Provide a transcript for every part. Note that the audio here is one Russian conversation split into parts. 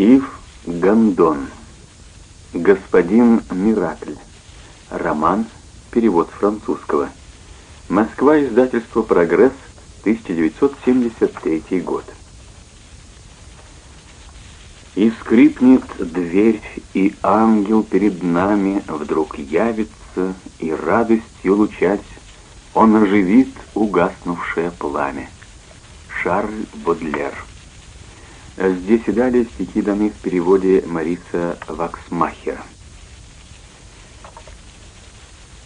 Ив Гандон. Господин Миракль. Роман. Перевод французского. Москва. Издательство «Прогресс». 1973 год. И скрипнет дверь, и ангел перед нами вдруг явится, и радостью лучась он оживит угаснувшее пламя. Шарль Бодлер. Здесь и далее стихи даны в переводе Мариса Ваксмахера.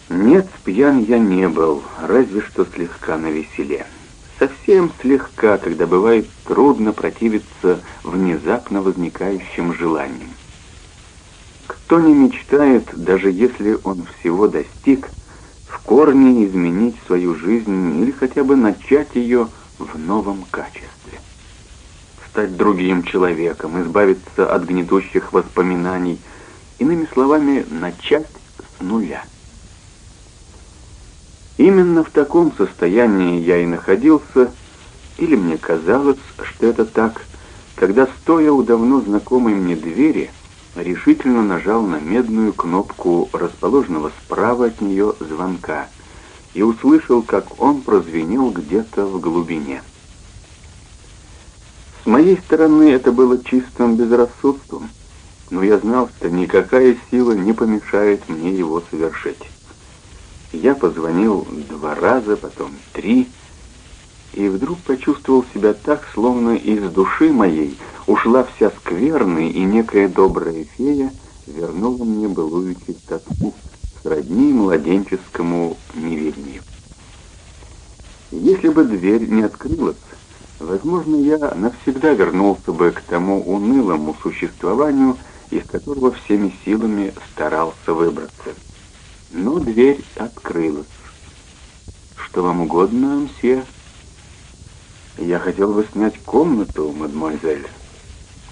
Нет, пьян я не был, разве что слегка на веселе. Совсем слегка, когда бывает трудно противиться внезапно возникающим желаниям. Кто не мечтает, даже если он всего достиг, в корне изменить свою жизнь или хотя бы начать ее в новом качестве? Стать другим человеком, избавиться от гнетущих воспоминаний, иными словами, начать с нуля. Именно в таком состоянии я и находился, или мне казалось, что это так, когда, стоя у давно знакомой мне двери, решительно нажал на медную кнопку расположенного справа от нее звонка и услышал, как он прозвенел где-то в глубине. С моей стороны это было чистым безрассудством, но я знал, что никакая сила не помешает мне его совершить. Я позвонил два раза, потом три, и вдруг почувствовал себя так, словно из души моей ушла вся скверная, и некая добрая фея вернула мне былую чистоту, сродни младенческому неведению. Если бы дверь не открылась, возможно, я навсегда вернулся бы к тому унылому существованию, из которого всеми силами старался выбраться. Но дверь открылась. «Что вам угодно, мсье?» «Я хотел бы снять комнату, мадемуазель.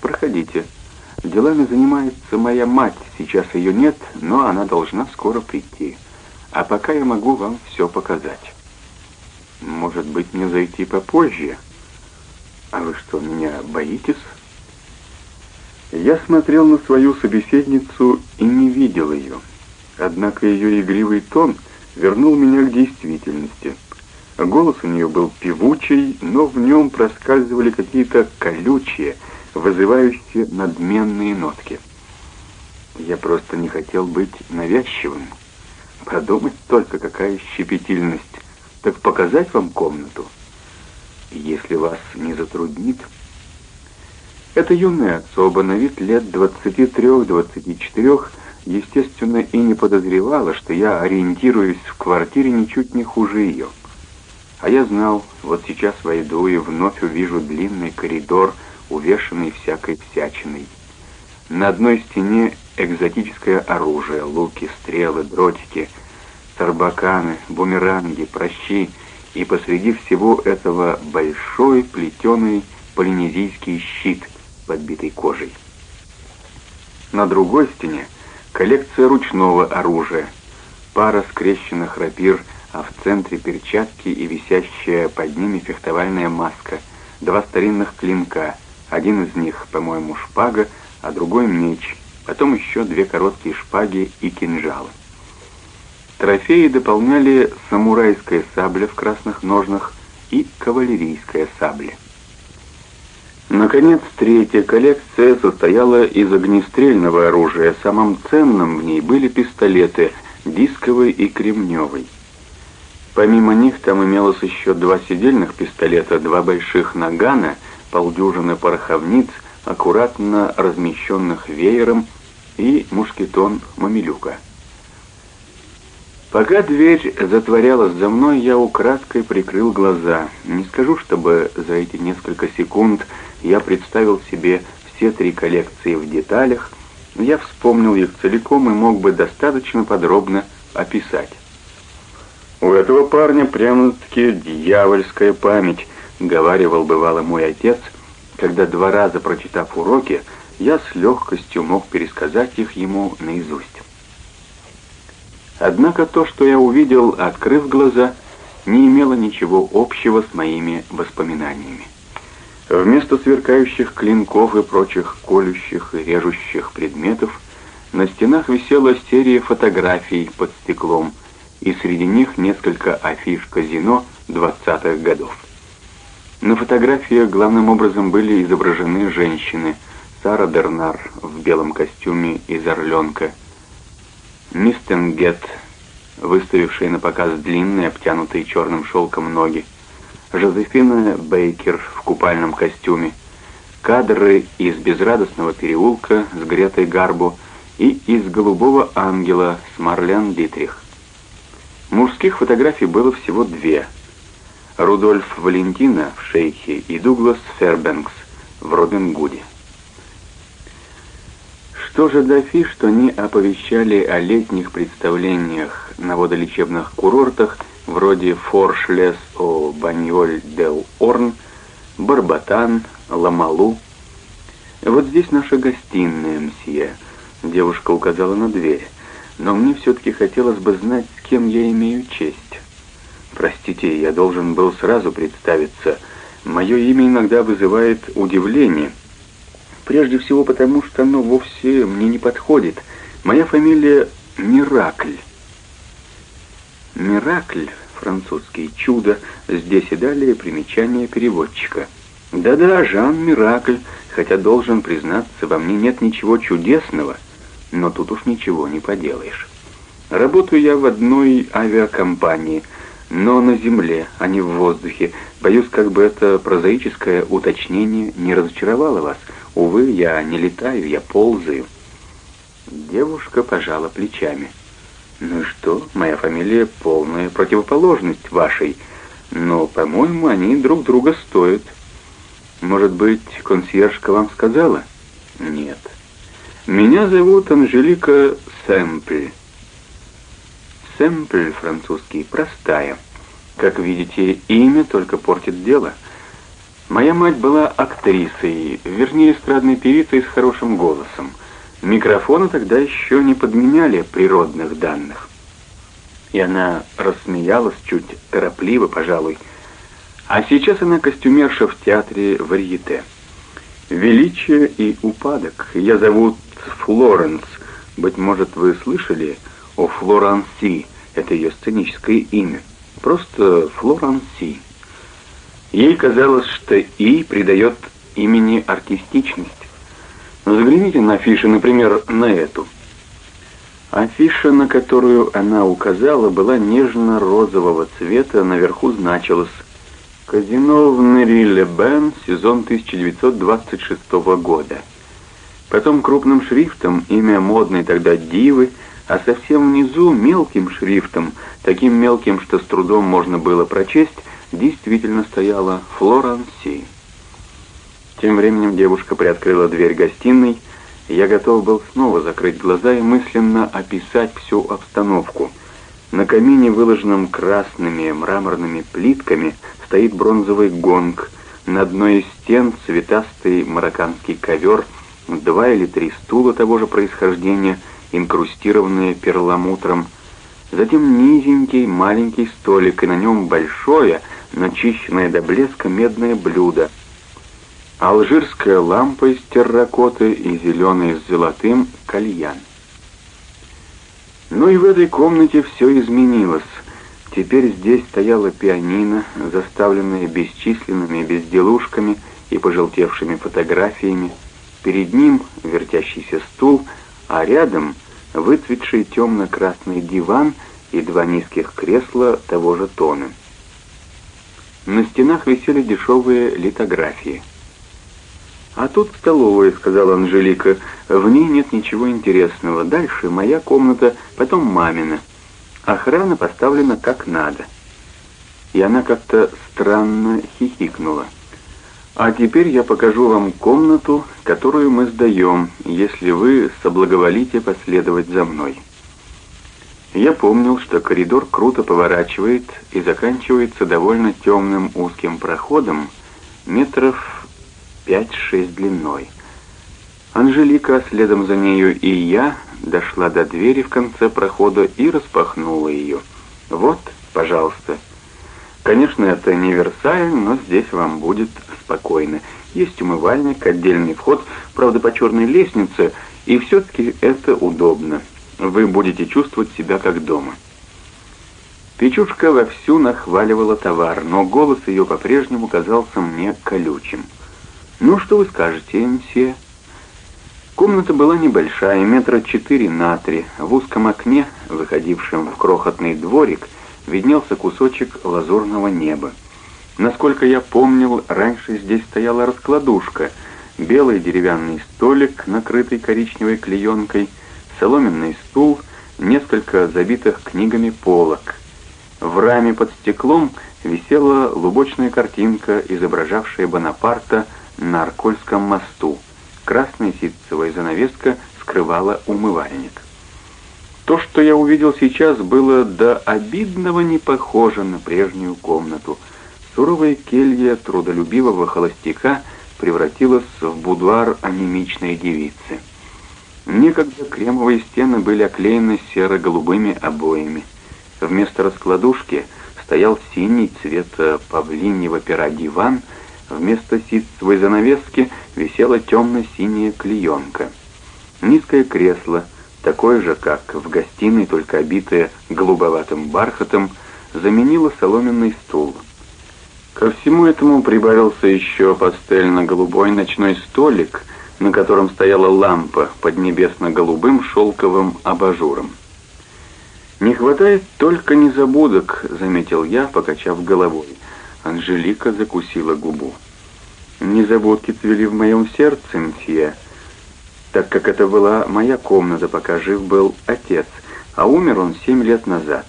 Проходите. Делами занимается моя мать. Сейчас ее нет, но она должна скоро прийти. А пока я могу вам все показать. Может быть, мне зайти попозже? А вы что, меня боитесь?» Я смотрел на свою собеседницу и не видел ее. Однако ее игривый тон вернул меня к действительности — Голос у нее был певучий, но в нем проскальзывали какие-то колючие, вызывающие надменные нотки. Я просто не хотел быть навязчивым. Подумать только, какая щепетильность. Так показать вам комнату? Если вас не затруднит. Это юная особа, на вид лет 23-24, естественно, и не подозревала, что я ориентируюсь в квартире ничуть не хуже ее. А я знал, вот сейчас войду и вновь увижу длинный коридор, увешанный всякой всячиной. На одной стене экзотическое оружие, луки, стрелы, дротики, сарбаканы, бумеранги, прощи, и посреди всего этого большой плетеный полинезийский щит, подбитый кожей. На другой стене коллекция ручного оружия, пара скрещенных рапир а в центре перчатки и висящая под ними фехтовальная маска, два старинных клинка, один из них, по-моему, шпага, а другой меч, потом еще две короткие шпаги и кинжалы. Трофеи дополняли самурайская сабля в красных ножнах и кавалерийская сабля. Наконец, третья коллекция состояла из огнестрельного оружия. Самым ценным в ней были пистолеты, дисковый и кремневый. Помимо них там имелось еще два седельных пистолета, два больших нагана, полдюжины пороховниц, аккуратно размещенных веером и мушкетон мамилюка. Пока дверь затворялась за мной, я украдкой прикрыл глаза. Не скажу, чтобы за эти несколько секунд я представил себе все три коллекции в деталях, но я вспомнил их целиком и мог бы достаточно подробно описать. «У этого парня прямо-таки дьявольская память», — говаривал бывало мой отец, когда два раза прочитав уроки, я с легкостью мог пересказать их ему наизусть. Однако то, что я увидел, открыв глаза, не имело ничего общего с моими воспоминаниями. Вместо сверкающих клинков и прочих колющих и режущих предметов на стенах висела серия фотографий под стеклом, и среди них несколько афиш казино 20-х годов. На фотографиях главным образом были изображены женщины. Сара Дернар в белом костюме из «Орленка», Мистенгет, выставившая на показ длинные, обтянутые черным шелком ноги, Жозефина Бейкер в купальном костюме, кадры из «Безрадостного переулка» с Гретой Гарбо и из «Голубого ангела» с Марлен Дитрих. Мужских фотографий было всего две. Рудольф Валентина в «Шейхе» и Дуглас Фербенкс в «Робин Гуде». Что же до фиш, что они оповещали о летних представлениях на водолечебных курортах – вроде Форшлес о Баньоль дел Орн, Барбатан, Ламалу. Вот здесь наша гостиная, мсье. Девушка указала на дверь. Но мне все-таки хотелось бы знать, с кем я имею честь. Простите, я должен был сразу представиться. Мое имя иногда вызывает удивление. Прежде всего потому, что оно вовсе мне не подходит. Моя фамилия Миракль. Миракль, французский, чудо, здесь и далее примечание переводчика. Да-да, Жан Миракль, хотя должен признаться, во мне нет ничего чудесного, но тут уж ничего не поделаешь. Работаю я в одной авиакомпании, но на земле, а не в воздухе. Боюсь, как бы это прозаическое уточнение не разочаровало вас. Увы, я не летаю, я ползаю. Девушка пожала плечами. «Ну и что? Моя фамилия — полная противоположность вашей. Но, по-моему, они друг друга стоят. Может быть, консьержка вам сказала?» «Нет. Меня зовут Анжелика Сэмпль». Сэмпль французский, простая. Как видите, имя только портит дело. Моя мать была актрисой, вернее, эстрадной певицей с хорошим голосом. Микрофоны тогда еще не подменяли природных данных. И она рассмеялась чуть торопливо, пожалуй. А сейчас она костюмерша в театре «Варьете». «Величие и упадок. Я зовут Флоренс. Быть может, вы слышали о Флоранси. Это ее сценическое имя. Просто Флоранси». Ей казалось, что «и» придает имени артистичность. Загляните на афиши, например, на эту. Афиша, на которую она указала, была нежно-розового цвета, наверху значилось «Казино в Нериле-Бен, сезон 1926 года». Потом крупным шрифтом имя модной тогда дивы, а совсем внизу мелким шрифтом, таким мелким, что с трудом можно было прочесть, действительно стояла «Флоранси». Тем временем девушка приоткрыла дверь гостиной. Я готов был снова закрыть глаза и мысленно описать всю обстановку. На камине, выложенном красными мраморными плитками, стоит бронзовый гонг. На одной из стен цветастый марокканский ковер, два или три стула того же происхождения, инкрустированные перламутром. Затем низенький маленький столик, и на нем большое, начищенное до блеска медное блюдо — алжирская лампа из терракоты и зеленый с золотым кальян. Ну и в этой комнате все изменилось. Теперь здесь стояла пианино, заставленное бесчисленными безделушками и пожелтевшими фотографиями. Перед ним вертящийся стул, а рядом выцветший темно-красный диван и два низких кресла того же тона. На стенах висели дешевые литографии — «А тут столовая», — сказала Анжелика. «В ней нет ничего интересного. Дальше моя комната, потом мамина. Охрана поставлена как надо». И она как-то странно хихикнула. «А теперь я покажу вам комнату, которую мы сдаем, если вы соблаговолите последовать за мной». Я помнил, что коридор круто поворачивает и заканчивается довольно темным узким проходом, метров 5-6 длиной. Анжелика, следом за нею и я, дошла до двери в конце прохода и распахнула ее. «Вот, пожалуйста». Конечно, это не Версаль, но здесь вам будет спокойно. Есть умывальник, отдельный вход, правда, по черной лестнице, и все-таки это удобно. Вы будете чувствовать себя как дома. Печушка вовсю нахваливала товар, но голос ее по-прежнему казался мне колючим. «Ну, что вы скажете, мсье?» Комната была небольшая, метра четыре на три. В узком окне, выходившем в крохотный дворик, виднелся кусочек лазурного неба. Насколько я помнил, раньше здесь стояла раскладушка, белый деревянный столик, накрытый коричневой клеенкой, соломенный стул, несколько забитых книгами полок. В раме под стеклом висела лубочная картинка, изображавшая Бонапарта на Аркольском мосту. Красная ситцевая занавеска скрывала умывальник. То, что я увидел сейчас, было до обидного не похоже на прежнюю комнату. Суровая келья трудолюбивого холостяка превратилась в будуар анемичной девицы. Некогда кремовые стены были оклеены серо-голубыми обоями. Вместо раскладушки стоял синий цвета павлиньего пера диван, вместо ситцевой занавески висела темно-синяя клеенка. Низкое кресло, такое же, как в гостиной, только обитое голубоватым бархатом, заменило соломенный стул. Ко всему этому прибавился еще пастельно-голубой ночной столик, на котором стояла лампа под небесно-голубым шелковым абажуром. «Не хватает только незабудок», — заметил я, покачав головой. Анжелика закусила губу. «Незабудки цвели в моем сердце, мсье, так как это была моя комната, пока жив был отец, а умер он семь лет назад.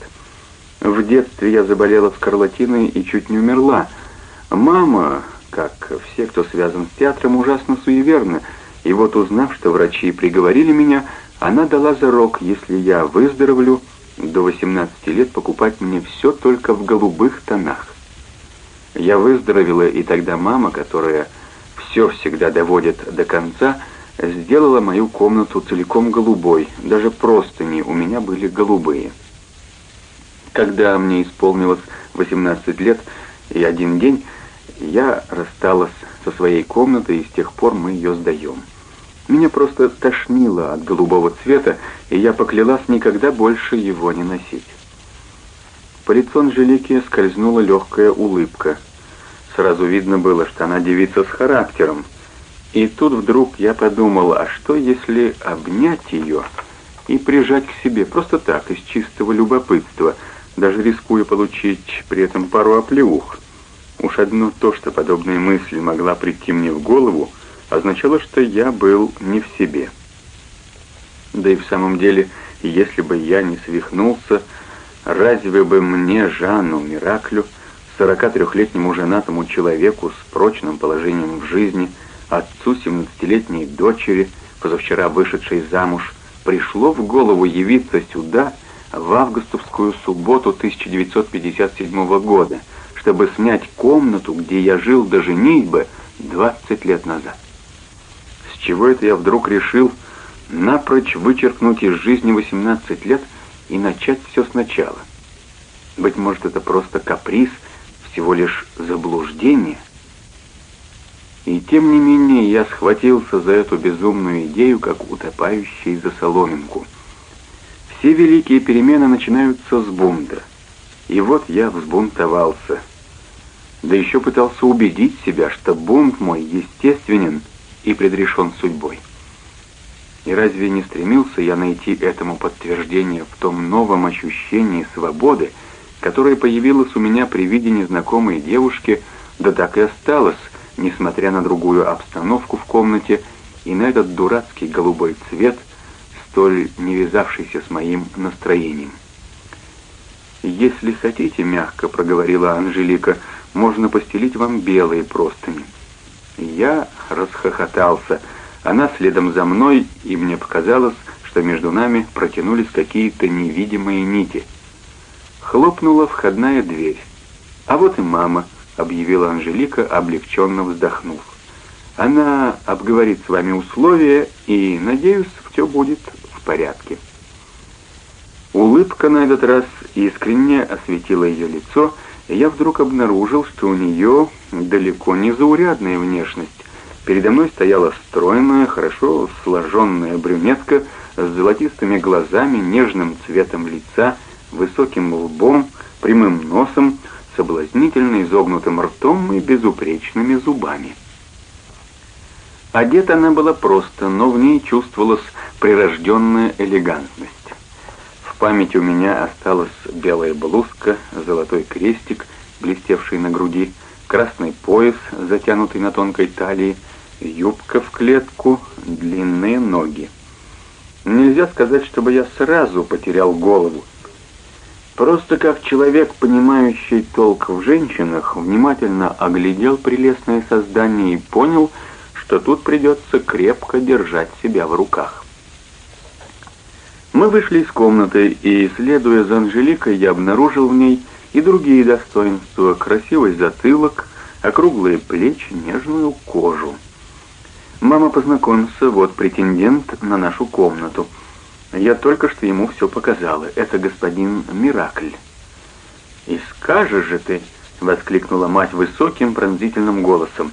В детстве я заболела скарлатиной и чуть не умерла. Мама, как все, кто связан с театром, ужасно суеверна, и вот узнав, что врачи приговорили меня, она дала зарок, если я выздоровлю, до 18 лет покупать мне все только в голубых тонах. Я выздоровела, и тогда мама, которая все всегда доводит до конца, сделала мою комнату целиком голубой, даже простыни у меня были голубые. Когда мне исполнилось 18 лет и один день, я рассталась со своей комнатой, и с тех пор мы ее сдаем. Меня просто тошнило от голубого цвета, и я поклялась никогда больше его не носить. По лицу Анжелики скользнула легкая улыбка. Сразу видно было, что она девица с характером. И тут вдруг я подумал, а что если обнять ее и прижать к себе, просто так, из чистого любопытства, даже рискуя получить при этом пару оплеух. Уж одно то, что подобная мысль могла прийти мне в голову, — означало, что я был не в себе. Да и в самом деле, если бы я не свихнулся, разве бы мне, Жанну Мираклю, 43-летнему женатому человеку с прочным положением в жизни, отцу 17-летней дочери, позавчера вышедшей замуж, пришло в голову явиться сюда в августовскую субботу 1957 года, чтобы снять комнату, где я жил до женитьбы 20 лет назад чего это я вдруг решил напрочь вычеркнуть из жизни 18 лет и начать все сначала? Быть может, это просто каприз, всего лишь заблуждение? И тем не менее я схватился за эту безумную идею, как утопающий за соломинку. Все великие перемены начинаются с бунта. И вот я взбунтовался. Да еще пытался убедить себя, что бунт мой естественен — и предрешен судьбой. И разве не стремился я найти этому подтверждение в том новом ощущении свободы, которое появилось у меня при виде незнакомой девушки, да так и осталось, несмотря на другую обстановку в комнате и на этот дурацкий голубой цвет, столь не вязавшийся с моим настроением. «Если хотите, — мягко проговорила Анжелика, — можно постелить вам белые простыни». Я расхохотался. Она следом за мной, и мне показалось, что между нами протянулись какие-то невидимые нити. Хлопнула входная дверь. «А вот и мама», — объявила Анжелика, облегченно вздохнув. «Она обговорит с вами условия, и, надеюсь, все будет в порядке». Улыбка на этот раз искренне осветила ее лицо, я вдруг обнаружил, что у нее далеко не заурядная внешность. Передо мной стояла стройная, хорошо сложенная брюнетка с золотистыми глазами, нежным цветом лица, высоким лбом, прямым носом, соблазнительно изогнутым ртом и безупречными зубами. Одета она была просто, но в ней чувствовалась прирожденная элегантность. Памяти у меня осталась белая блузка, золотой крестик, блестевший на груди, красный пояс, затянутый на тонкой талии, юбка в клетку, длинные ноги. Нельзя сказать, чтобы я сразу потерял голову. Просто как человек, понимающий толк в женщинах, внимательно оглядел прелестное создание и понял, что тут придется крепко держать себя в руках. Мы вышли из комнаты, и, следуя за Анжеликой, я обнаружил в ней и другие достоинства, красивый затылок, округлые плечи, нежную кожу. «Мама, познакомься, вот претендент на нашу комнату». Я только что ему все показала. Это господин Миракль. «И скажешь же ты!» — воскликнула мать высоким пронзительным голосом.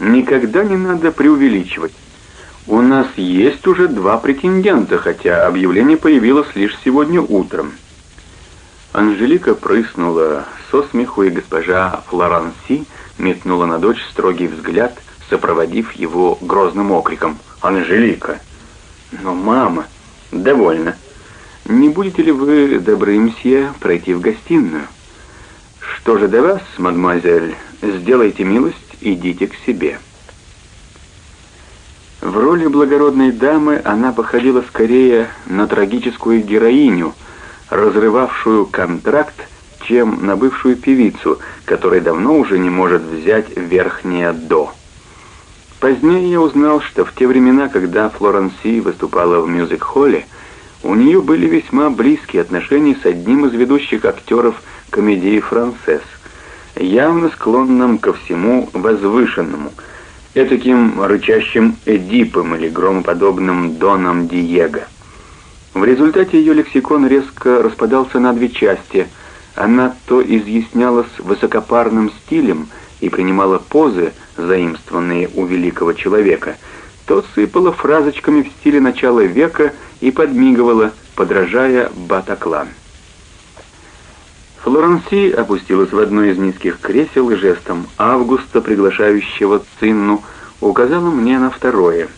«Никогда не надо преувеличивать. У нас есть уже два претендента, хотя объявление появилось лишь сегодня утром». Анжелика прыснула со смеху, и госпожа Флоранси метнула на дочь строгий взгляд, сопроводив его грозным окриком. «Анжелика!» «Но мама!» «Довольно. Не будете ли вы добры, мсье, пройти в гостиную?» «Что же до вас, мадемуазель, сделайте милость, идите к себе». В роли благородной дамы она походила скорее на трагическую героиню, разрывавшую контракт, чем на бывшую певицу, которая давно уже не может взять верхнее «до». Позднее я узнал, что в те времена, когда Флоренси выступала в мюзик-холле, у нее были весьма близкие отношения с одним из ведущих актеров комедии «Францесс», явно склонным ко всему возвышенному, этаким рычащим Эдипом или громоподобным Доном Диего. В результате ее лексикон резко распадался на две части. Она то изъяснялась высокопарным стилем и принимала позы, заимствованные у великого человека, то сыпала фразочками в стиле начала века и подмигивала, подражая Батаклан. Флоренси опустилась в одно из низких кресел и жестом Августа, приглашающего Цинну, указала мне на второе.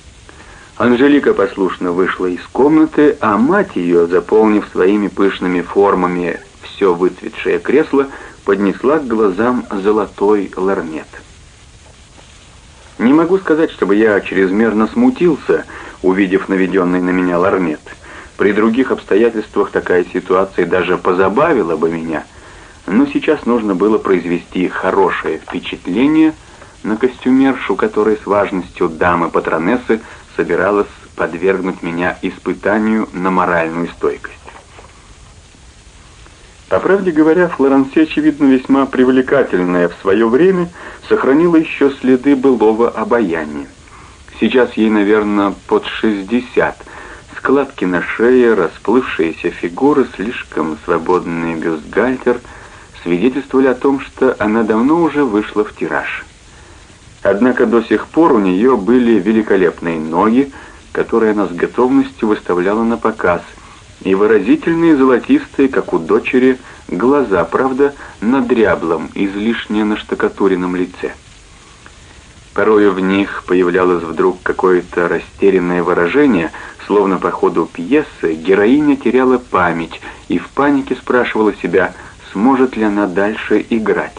Анжелика послушно вышла из комнаты, а мать ее, заполнив своими пышными формами все выцветшее кресло, поднесла к глазам золотой ларнет. Не могу сказать, чтобы я чрезмерно смутился, увидев наведенный на меня ларнет. При других обстоятельствах такая ситуация даже позабавила бы меня, но сейчас нужно было произвести хорошее впечатление на костюмершу, которая с важностью дамы-патронессы собиралась подвергнуть меня испытанию на моральную стойкость. По правде говоря, Флоранси, очевидно, весьма привлекательная в свое время, сохранила еще следы былого обаяния. Сейчас ей, наверное, под 60. Складки на шее, расплывшиеся фигуры, слишком свободный бюстгальтер свидетельствовали о том, что она давно уже вышла в тираж. Однако до сих пор у нее были великолепные ноги, которые она с готовностью выставляла на показ – и выразительные золотистые, как у дочери, глаза, правда, на дряблом, излишне наштукатуренном лице. Порою в них появлялось вдруг какое-то растерянное выражение, словно по ходу пьесы героиня теряла память и в панике спрашивала себя, сможет ли она дальше играть.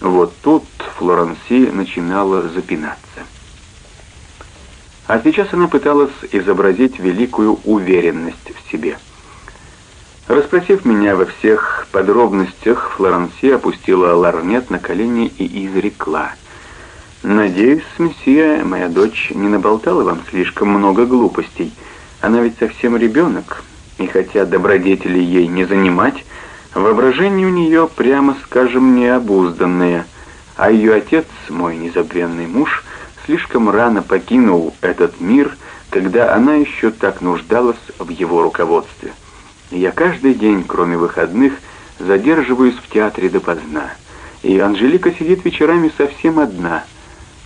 Вот тут Флоренси начинала запинаться. А сейчас она пыталась изобразить великую уверенность в себе. Расспросив меня во всех подробностях, Флоранси опустила ларнет на колени и изрекла. «Надеюсь, месье, моя дочь не наболтала вам слишком много глупостей. Она ведь совсем ребенок, и хотя добродетели ей не занимать, воображение у нее, прямо скажем, необузданное, а ее отец, мой незабвенный муж, слишком рано покинул этот мир, когда она еще так нуждалась в его руководстве. Я каждый день, кроме выходных, задерживаюсь в театре допоздна. И Анжелика сидит вечерами совсем одна.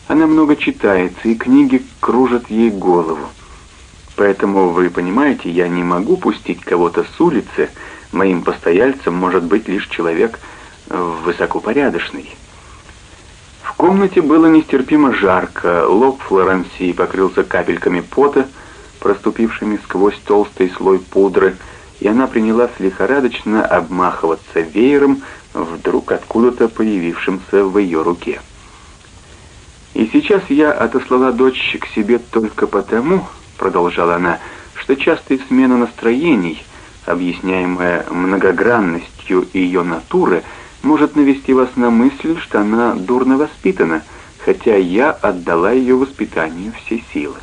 Она много читается, и книги кружат ей голову. Поэтому, вы понимаете, я не могу пустить кого-то с улицы. Моим постояльцем может быть лишь человек высокопорядочный. В комнате было нестерпимо жарко, лоб Флоренции покрылся капельками пота, проступившими сквозь толстый слой пудры, и она принялась лихорадочно обмахиваться веером, вдруг откуда-то появившимся в ее руке. «И сейчас я отослала дочь к себе только потому, — продолжала она, — что частая смена настроений, объясняемая многогранностью ее натуры, может навести вас на мысль, что она дурно воспитана, хотя я отдала ее воспитанию все силы.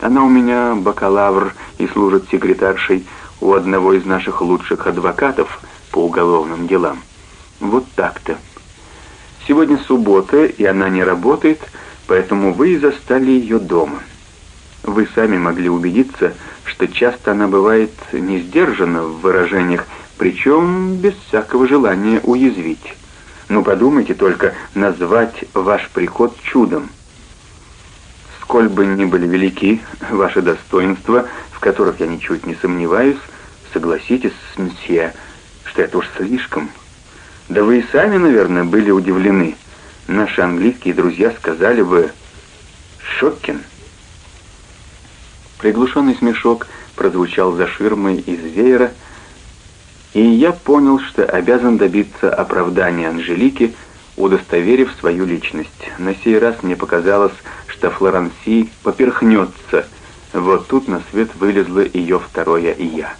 Она у меня бакалавр и служит секретаршей у одного из наших лучших адвокатов по уголовным делам. Вот так-то. Сегодня суббота, и она не работает, поэтому вы и застали ее дома. Вы сами могли убедиться, что часто она бывает не сдержана в выражениях, причем без всякого желания уязвить. Ну подумайте только, назвать ваш приход чудом. Сколь бы ни были велики ваши достоинства, в которых я ничуть не сомневаюсь, согласитесь с мсье, что это уж слишком. Да вы и сами, наверное, были удивлены. Наши английские друзья сказали бы «Шоккин». Приглушенный смешок прозвучал за ширмой из веера, и я понял, что обязан добиться оправдания Анжелики, удостоверив свою личность. На сей раз мне показалось, что Флоранси поперхнется. Вот тут на свет вылезло ее второе «я».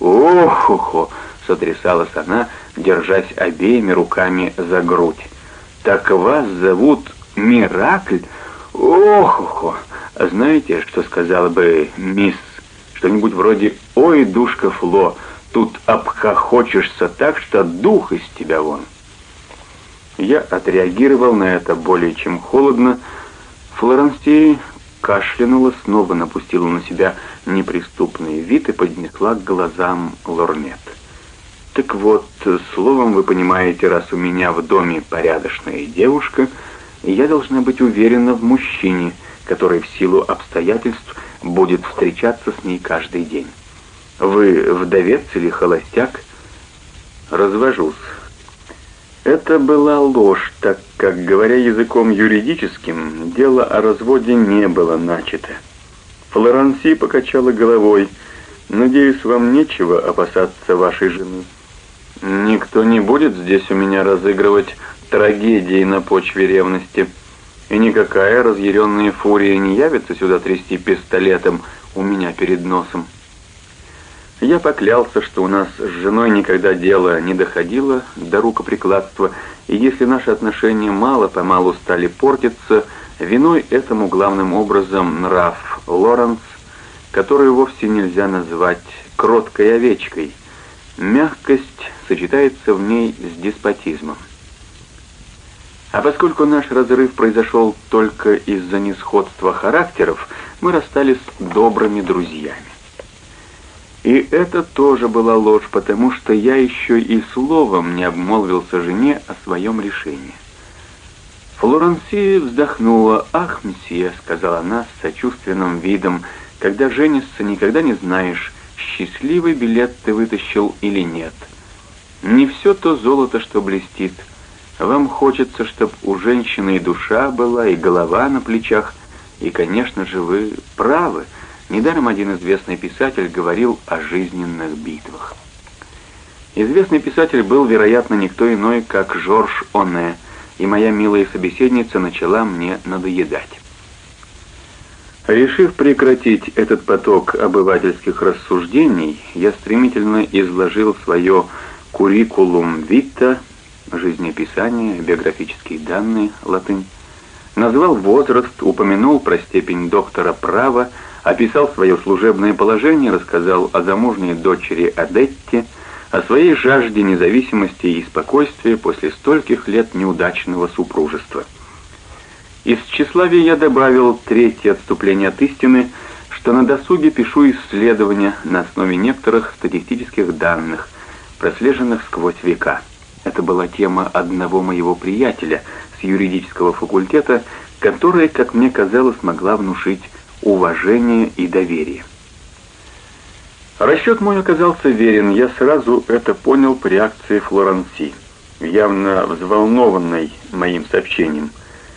«Ох-хо-хо!» — сотрясалась она, держась обеими руками за грудь. «Так вас зовут Миракль? Ох-хо-хо! Знаете, что сказала бы мисс? Что-нибудь вроде «Ой, душка Фло, тут обхохочешься так, что дух из тебя вон». Я отреагировал на это более чем холодно. Флоренстия кашлянула, снова напустила на себя неприступный вид и поднесла к глазам лорнет. «Так вот, словом, вы понимаете, раз у меня в доме порядочная девушка, я должна быть уверена в мужчине, который в силу обстоятельств будет встречаться с ней каждый день. Вы вдовец или холостяк?» «Развожусь». Это была ложь, так как, говоря языком юридическим, дело о разводе не было начато. Флоранси покачала головой. «Надеюсь, вам нечего опасаться вашей жены. Никто не будет здесь у меня разыгрывать трагедии на почве ревности, и никакая разъяренная фурия не явится сюда трясти пистолетом у меня перед носом». Я поклялся, что у нас с женой никогда дело не доходило до рукоприкладства, и если наши отношения мало-помалу стали портиться, виной этому главным образом нрав Лоренс, который вовсе нельзя назвать кроткой овечкой. Мягкость сочетается в ней с деспотизмом. А поскольку наш разрыв произошел только из-за несходства характеров, мы расстались добрыми друзьями. И это тоже была ложь, потому что я еще и словом не обмолвился жене о своем решении. Флоренси вздохнула. «Ах, месье», — сказала она с сочувственным видом, — «когда женишься, никогда не знаешь, счастливый билет ты вытащил или нет. Не все то золото, что блестит. Вам хочется, чтобы у женщины и душа была, и голова на плечах, и, конечно же, вы правы». Недаром один известный писатель говорил о жизненных битвах. Известный писатель был, вероятно, никто иной, как Жорж Оне, и моя милая собеседница начала мне надоедать. Решив прекратить этот поток обывательских рассуждений, я стремительно изложил свое «куррикулум витта», жизнеописание, биографические данные, латынь, назвал возраст, упомянул про степень доктора права, описал свое служебное положение, рассказал о замужней дочери Адетте, о своей жажде независимости и спокойствия после стольких лет неудачного супружества. Из тщеславия я добавил третье отступление от истины, что на досуге пишу исследования на основе некоторых статистических данных, прослеженных сквозь века. Это была тема одного моего приятеля с юридического факультета, которая, как мне казалось, могла внушить уважение и доверие. Расчет мой оказался верен, я сразу это понял по реакции Флоренси, явно взволнованной моим сообщением.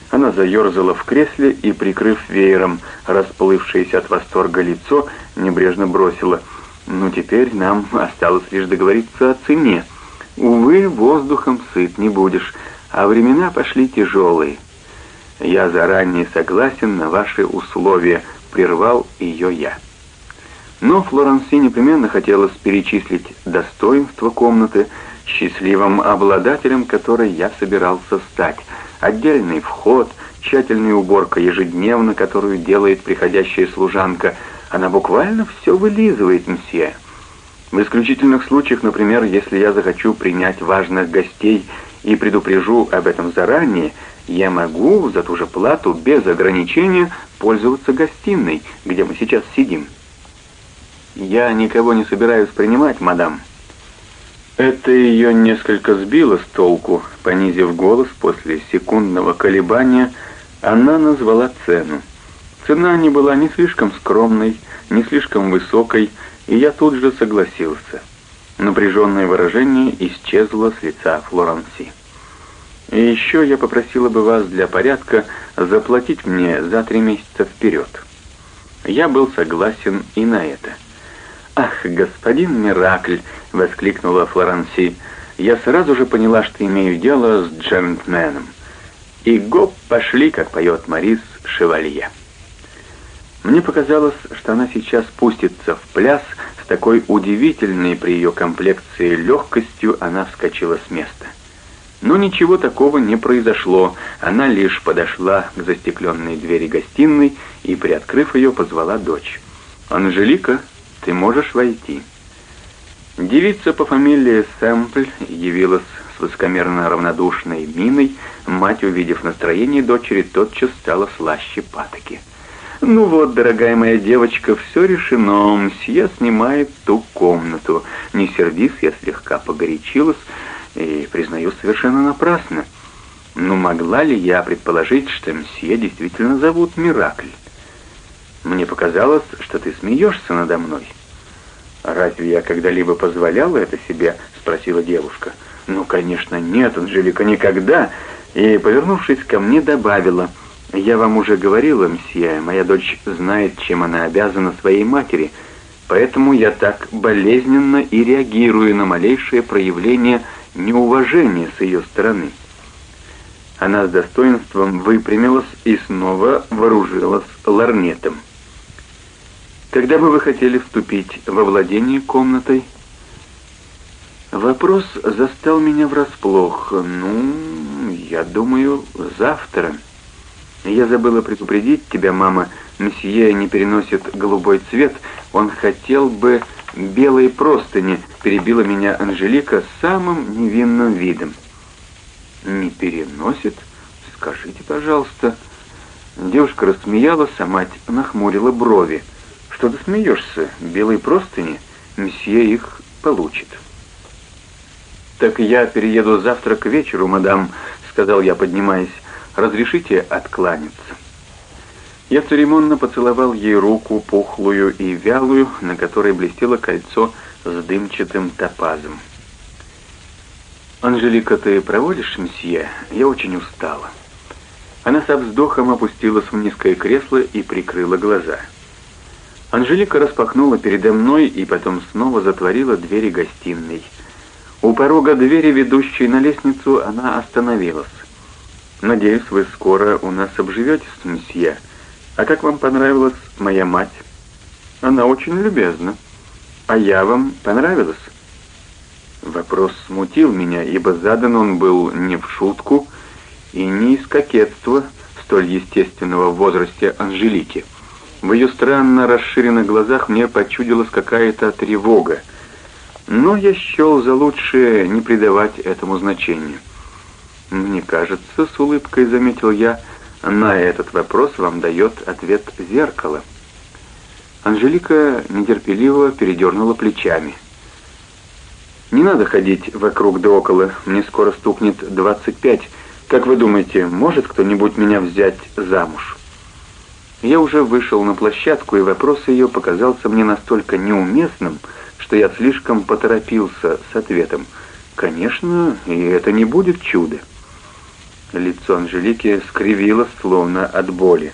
Она заерзала в кресле и, прикрыв веером расплывшееся от восторга лицо, небрежно бросила «Ну, теперь нам осталось лишь договориться о цене. Увы, воздухом сыт не будешь, а времена пошли тяжелые. Я заранее согласен на ваши условия», — прервал ее я. Но Флоренси непременно хотелось перечислить достоинства комнаты, счастливым обладателем которой я собирался стать. Отдельный вход, тщательная уборка ежедневно, которую делает приходящая служанка. Она буквально все вылизывает, мсье. В исключительных случаях, например, если я захочу принять важных гостей и предупрежу об этом заранее, я могу за ту же плату без ограничения пользоваться гостиной, где мы сейчас сидим. «Я никого не собираюсь принимать, мадам». Это ее несколько сбило с толку. Понизив голос после секундного колебания, она назвала цену. Цена не была ни слишком скромной, ни слишком высокой, и я тут же согласился. Напряженное выражение исчезло с лица Флоранси. И еще я попросила бы вас для порядка заплатить мне за три месяца вперед. Я был согласен и на это. «Ах, господин Миракль!» — воскликнула Флоранси. «Я сразу же поняла, что имею дело с джентльменом». И гоп пошли, как поет Марис Шевалье. Мне показалось, что она сейчас пустится в пляс, с такой удивительной при ее комплекции легкостью она вскочила с места. Но ничего такого не произошло, она лишь подошла к застекленной двери гостиной и, приоткрыв ее, позвала дочь. «Анжелика, ты можешь войти». Девица по фамилии Сэмпль явилась с высокомерно равнодушной миной. Мать, увидев настроение дочери, тотчас стала слаще патоки. «Ну вот, дорогая моя девочка, все решено. Мсье снимает ту комнату. Не сердись, я слегка погорячилась и, признаю, совершенно напрасно. Но могла ли я предположить, что мсье действительно зовут Миракль? Мне показалось, что ты смеешься надо мной». «Разве я когда-либо позволяла это себе?» — спросила девушка. «Ну, конечно, нет, Анжелика, никогда!» И, повернувшись ко мне, добавила, «Я вам уже говорила, мсье, моя дочь знает, чем она обязана своей матери, поэтому я так болезненно и реагирую на малейшее проявление неуважения с ее стороны». Она с достоинством выпрямилась и снова вооружилась ларнетом. Когда бы вы хотели вступить во владение комнатой? Вопрос застал меня врасплох. Ну, я думаю, завтра. Я забыла предупредить тебя, мама. Месье не переносит голубой цвет. Он хотел бы белые простыни, перебила меня Анжелика самым невинным видом. Не переносит? Скажите, пожалуйста. Девушка рассмеялась, а мать нахмурила брови. Что ты смеешься? Белые простыни? Месье их получит. «Так я перееду завтра к вечеру, мадам», — сказал я, поднимаясь. «Разрешите откланяться?» Я церемонно поцеловал ей руку, пухлую и вялую, на которой блестело кольцо с дымчатым топазом. «Анжелика, ты проводишь, месье? Я очень устала». Она со вздохом опустилась в низкое кресло и прикрыла глаза. Анжелика распахнула передо мной и потом снова затворила двери гостиной. У порога двери, ведущей на лестницу, она остановилась. «Надеюсь, вы скоро у нас обживетесь, месье. А как вам понравилась моя мать?» «Она очень любезна. А я вам понравилась?» Вопрос смутил меня, ибо задан он был не в шутку и не из кокетства столь естественного в возрасте Анжелики. В ее странно расширенных глазах мне почудилась какая-то тревога. Но я счел за лучшее не придавать этому значению. «Мне кажется, с улыбкой заметил я, на этот вопрос вам дает ответ зеркало». Анжелика нетерпеливо передернула плечами. «Не надо ходить вокруг да около, мне скоро стукнет 25. Как вы думаете, может кто-нибудь меня взять замуж?» Я уже вышел на площадку, и вопрос ее показался мне настолько неуместным, что я слишком поторопился с ответом. «Конечно, и это не будет чудо». Лицо Анжелики скривилось, словно от боли.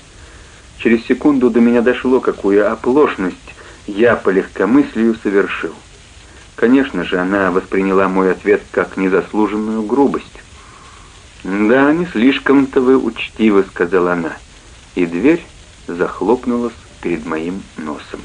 Через секунду до меня дошло, какую оплошность я по легкомыслию совершил. Конечно же, она восприняла мой ответ как незаслуженную грубость. «Да, не слишком-то вы учтивы», — сказала она. И дверь захлопнулась перед моим носом.